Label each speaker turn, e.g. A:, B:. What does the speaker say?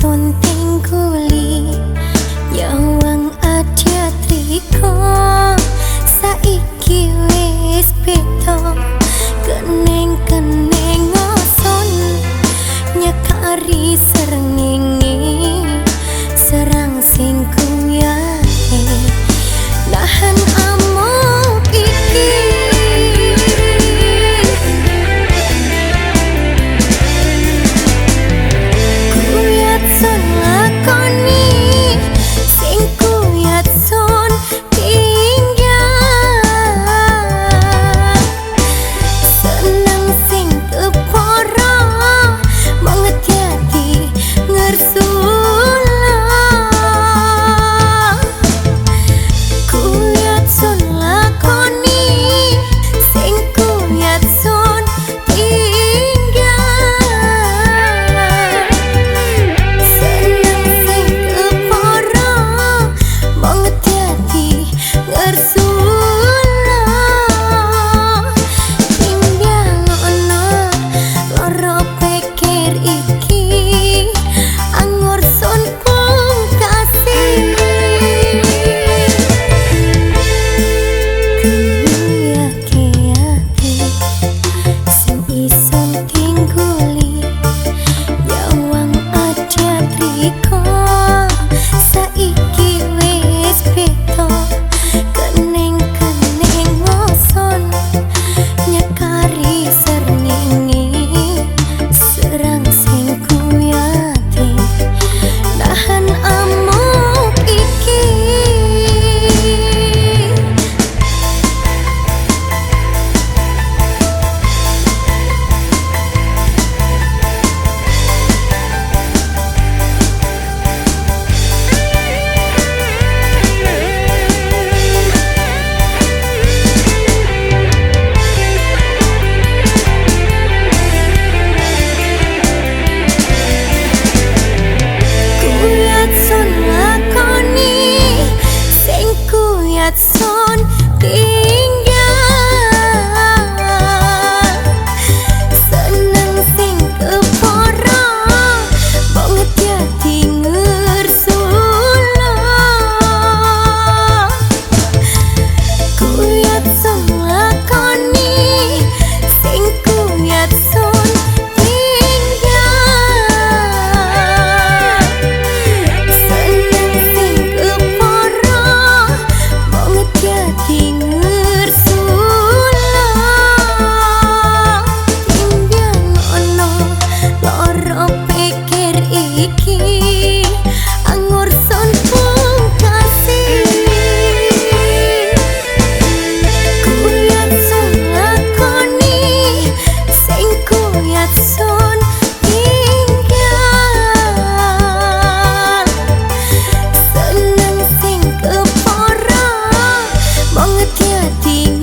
A: son tingguli Yawang adia triko aku 一客厅。